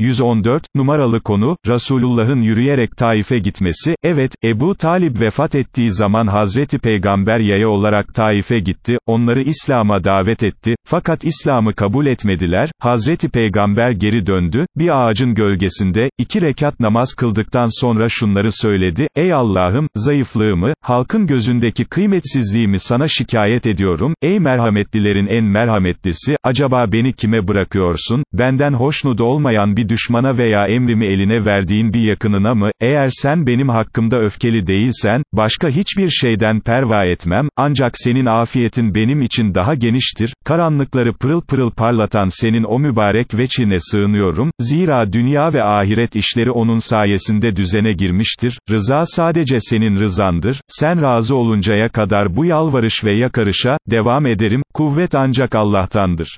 114, numaralı konu, Resulullah'ın yürüyerek Taif'e gitmesi, evet, Ebu Talib vefat ettiği zaman Hazreti Peygamber yaya olarak Taif'e gitti, onları İslam'a davet etti, fakat İslam'ı kabul etmediler, Hazreti Peygamber geri döndü, bir ağacın gölgesinde, iki rekat namaz kıldıktan sonra şunları söyledi, ey Allah'ım, zayıflığımı, halkın gözündeki kıymetsizliğimi sana şikayet ediyorum, ey merhametlilerin en merhametlisi, acaba beni kime bırakıyorsun, benden hoşnut olmayan bir düşmana veya emrimi eline verdiğin bir yakınına mı, eğer sen benim hakkımda öfkeli değilsen, başka hiçbir şeyden perva etmem, ancak senin afiyetin benim için daha geniştir, karanlıkları pırıl pırıl parlatan senin o mübarek veçine sığınıyorum, zira dünya ve ahiret işleri onun sayesinde düzene girmiştir, rıza sadece senin rızandır, sen razı oluncaya kadar bu yalvarış ve yakarışa, devam ederim, kuvvet ancak Allah'tandır.